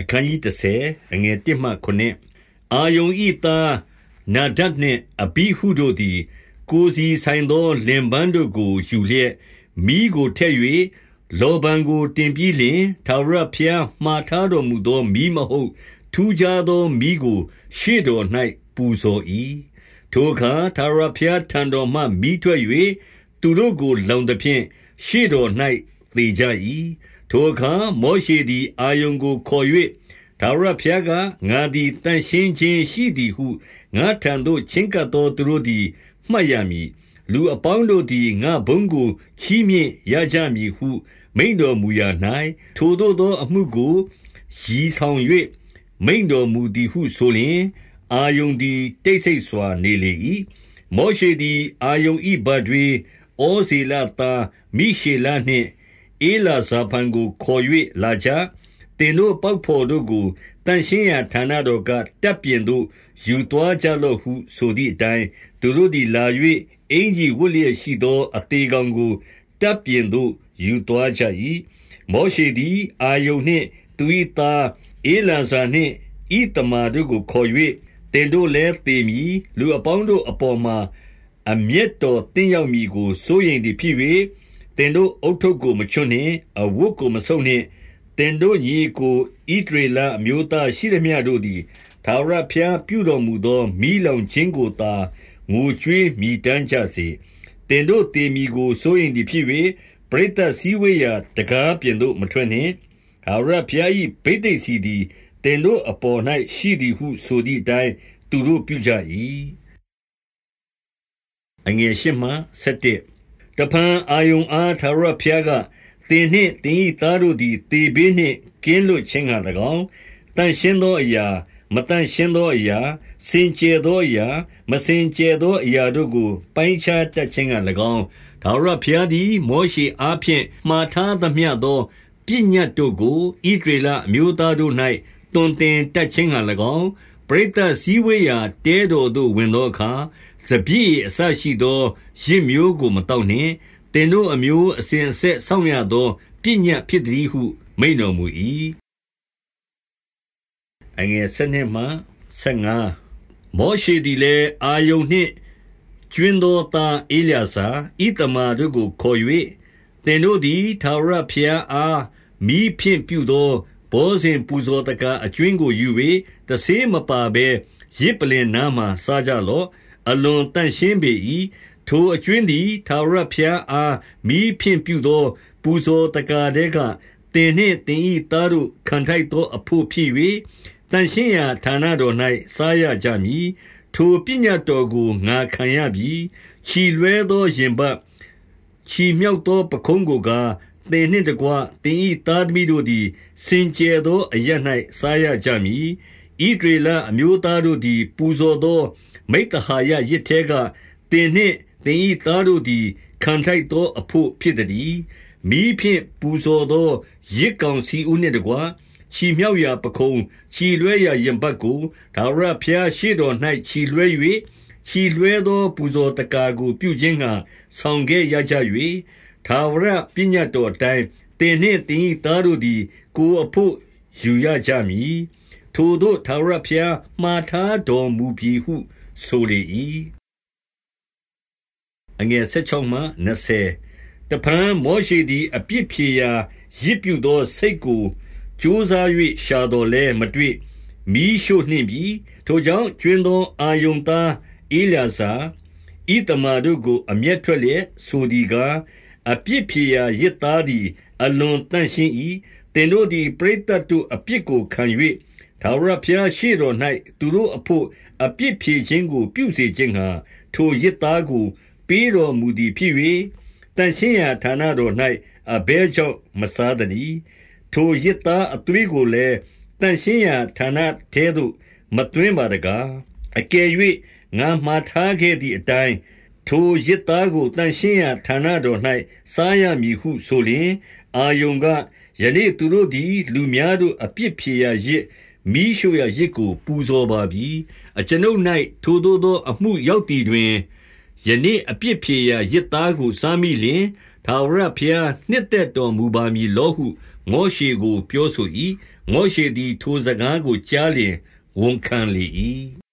အခန်းကြီး30အငယ်1မှ9အာယုန်ဤသားနာဒတ်နှင့်အဘိဟုတို့သည် ကိုစီဆိုင်သော လင်ပန်းတို့ကိုယူလျက်မိကိုထက်၍လောဘံကိုတင်ပြီးလျင်သာရဖျားမှားထားတော်မူသောမိမဟုတ်ထူးခြားသောမိကို ရှေ့တော်၌ပူဇော်၏ထိုအခါသာရဖျားထံတော်မှမိထွက်၍သူတို့ကိုလုံသဖြင့်ရှေ့တော်၌ သေကြ၏ထိုအခါမောရှေသည် အာယုန်ကိုခေါ်၍ထာဝရဘုရားကငါသည်တန်ရှင်းခြင်းရှိသည်ဟုငါထံသို့ချဉ်ကပ်သောသူတို့သည်မှတ်ရမည်လူအပေါင်းတို့သည်ငါဘုံကိုချီးမြှင့်ရကြမည်ဟု မိန်တော်မူရာ၌ထိုတို့သော အမှုကိုရည်ဆောင်၍မိန်တော်မူသည်ဟုဆိုလျင်အာယုန်သည်တိတ်ဆိတ်စွာနေလေ၏မောရှေသည် အာယုန်ဤဘတ်တွေဩဇေလသားမိရှေလနှင့် ဧလာဇာဖန်ကို ခေါ်၍လာကြတင်တို့ပေါက်ဖော်တို့ကိုတန်ရှင်းရာဌာနတော်က တပ်ပြင်သို့ ယူသွားကြလော့ဟု ဆိုသည့်အတိုင်း သူတို့သည်လာ၍အင်ကြီးဝတ်လျက်ရှိသော အသေးကောင်ကို တပ်ပြင်သို့ ယူသွားကြ၏မောရှေသည် အာယုန်နှင့် သူ၏သား ဧလာဇာနှင့်ဤတမာတို့ကိုခေါ်၍တင်တို့လည်းတေမီလူအပေါင်းတို့အပေါ်မှာ အမျက်တော်တင်းရောက်မည်ကို စိုးရိမ်သည်ဖြစ်၍ တင်တို့အုတ်ထုပ်ကို မချွတ်နှင့် အဝတ်ကိုမဆုပ်နှင့်တင်တို့ညီကိုဣဒရေလအမျိုးသားရှိသမျှတို့သည်သာရဖျားပြုတော်မူသောမိလောင်ခြင်းကိုသာ ငိုကြွေးမိတမ်းကြစေတင်တို့တေမီကို စိုးရင်သည်ဖြစ်၍ပရိသတ်စည်းဝေးရာတကားပြင်သို့ မထွက်နှင့်သာရဖျား၏ဗိသိက်စီသည်တင်တို့အပေါ်၌ရှိသည်ဟုဆိုသည့်အတိုင်း သူတို့ပြုကြ၏အငယ်ရှိမှ7 တဖန်အာယုံအားသာရဖျားကတင်နှင့်တင်ဤသားတို့သည်တေဘေးနှင့်ကင်းလွတ်ခြင်းက၎င်းတန်ရှင်းသောအရာမတန်ရှင်းသောအရာစင်ကြယ်သောအရာမစင်ကြယ်သောအရာတို့ကို ပိုင်းခြားတတ်ခြင်းက၎င်းဒါဝရဖျားသည် မောရှေအားဖြင့်မှားထားသမျှသောပညတ်တို့ကိုဣဒရေလအမျိုးသားတို့၌တွင်တင်တတ်ခြင်းက၎င်း ပရိသတ်စည်းဝေးရာတဲတော်သို့ဝင်သောအခါစပြည့်အစရှိသောရစ်မျိုးကိုမတောက်နှင့်တင်တို့အမျိုးအစဉ်အဆက်ဆောင်ရသောပညာဖြစ်သည်ဟု မိန်တော်မူ၏အငယ်7မှ15မောရှေသည်လည်းအာယုန်နှင့်ကျွင်းသောသားအေလျာစာဣတမာတို့ကိုခေါ်၍တင်တို့သည်သာရဖျားအားမိဖြင့်ပြုသော ဘောဇင်ပူဇော်တကအကျွင်းကိုယူ၍တဆေးမပါဘဲရစ်ပလင်နားမှစားကြလော့အလွန်တန့်ရှင်းပေ၏ထိုအကျွင်းသည်ထာဝရဘုရားအားမိဖြင့်ပြုသော ပူဇော်တကားတဲ့ကတင်နှင့်တင်ဤသားတို့ခံထိုက်သောအဖို့ဖြစ်၍တန်ရှင်းရာဌာနတော်၌စားရကြမည်ထိုပညာတော်ကိုငါခံရပြီခြီလွဲသောရင်ပတ်ခြီမြောက်သောပခုံးကိုကား သင်နှင့်တကွတင်ဤသားသမီးတို့သည် စင်ကြယ်သောအရ၌စားရကြမည်ဣဒရေလအမျိုးသားတို့သည် ပူဇော်သော မိတ္တဟာယရစ်ထဲကတင်နှင့်သင်၏သားတို့သည် ခံထိုက်သောအဖို့ ဖြစ်သည်မိဖြင့်ပူဇော်သောရစ်ကောင်စီဦးနှင့်တကွ ချီမြောက်ရာပခုံး ချီလွဲရာရင်ပတ်ကိုဒါဝရဖျားရှိတော်၌ချီလွဲ၍ချီလွဲသော ပူဇော်တကာကို ပြုခြင်းကဆောင်ခဲ့ရကြ၍ သာဝရပညတ်တော်တိုင်းတင်နှင့်တင်၏သားတို့သည် ကိုအဖို့ယူရကြမည်ထိုတို့သာဝရဖျားမှားထားတော်မူပြီဟု ဆိုလေ၏အငယ်16မှ20တပံမောရှိသည်အပြစ်ဖြေရာရစ်ပြုသောစိတ်ကိုကြိုးစား၍ရှာတော်လဲမတွေ့မိရှို့နှင့်ပြီထိုကြောင့်ကျွင်းသောအာယုန်သားအေလျာစာဣတမာတို့ကို အမျက်ထွက်လျက်ဆိုသည်ကား အပြစ်ဖြေရာရစ်သားသည် အလွန်တန့်ရှင်း၏တင်တို့သည် ပရိသတ်တို့အပြစ်ကိုခံ၍သာဝရဖျားရှိတော်၌သူတို့အဖို့ အပြစ်ဖြေခြင်းကို ပြုစေခြင်းဟာထိုရစ်သားကို ပေးတော်မူသည်ဖြစ်၍တန်ရှင်းရာဌာနတော်၌အဘဲကြောင့် မစားသနည်း ထိုရစ်သားအသွေးကိုလည်းတန်ရှင်းရာဌာနထဲသို့ မသွင်းပါတကား အကယ်၍ငါမှားထားခဲ့သည့်အတိုင်း ထိုရစ်သားကိုတန်ရှင်းရာဌာနတော်၌စားရမည်ဟုဆိုလျင်အာယုံကယနေ့သူတို့သည် လူများတို့အပြစ်ဖြေရာရစ်မိရှုရာရစ်ကိုပူဇော်ပါပြီအကျွန်ုပ်၌ထိုသို့သော အမှုရောက်သည်တွင်ယနေ့အပြစ်ဖြေရာရစ်သားကိုစားမိလျင်ထာဝရဘုရားနှစ်သက်တော်မူပါမည်လောဟုမောရှေကို ပြောဆို၏မောရှေသည် ထိုစကားကိုကြားလျင်ဝန်ခံလေ၏